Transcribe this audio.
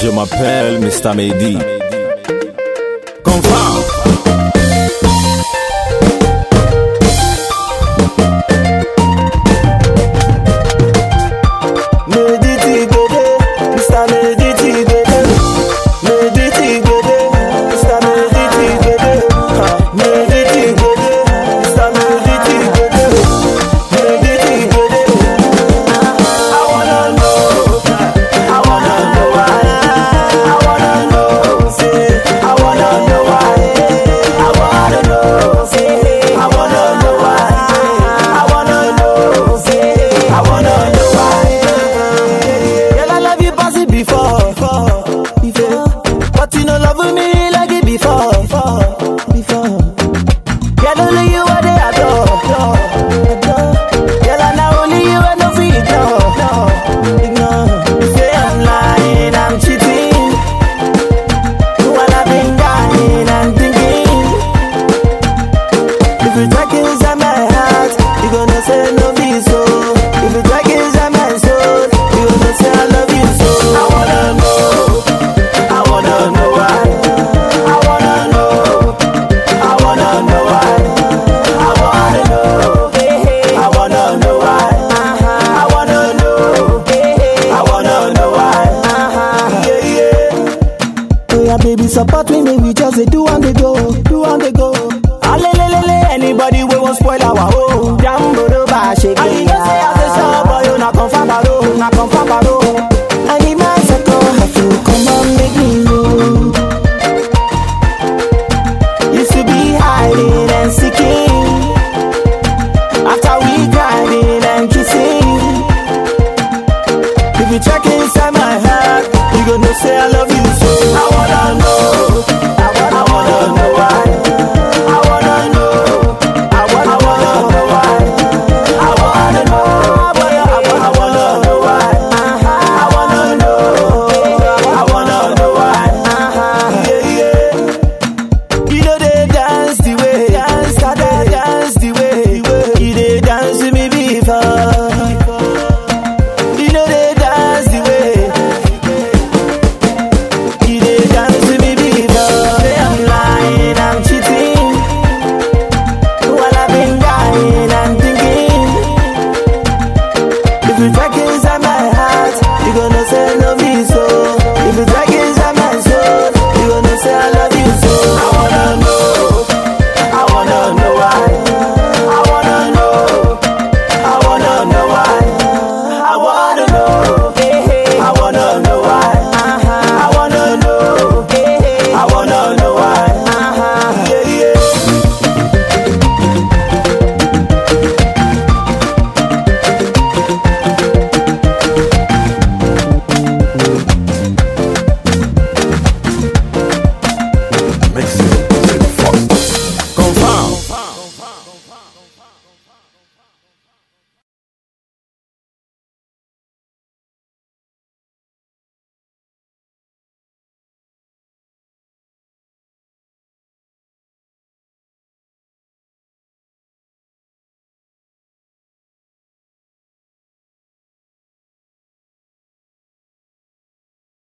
Je m'appelle Mr. Mehdi. But you no love me like it before, before. Girl, only you are the adore, adore. Girl, I know only you are no fit ignore, say I'm lying, I'm cheating. You wanna be dying and thinking. If you check inside my heart, you gonna say no support me, make we just dey do and they go, do and they go. Alelelele, anybody we won't spoil our home. Jambo do ba shake. And you know say as a star boy, you na confirm baro, na confirm baro. And the man say come have to come and make me. Used to be hiding and seeking. After we and kissing. If you check inside my heart, you go know say I love you so. I wanna know, I wanna, I wanna know why.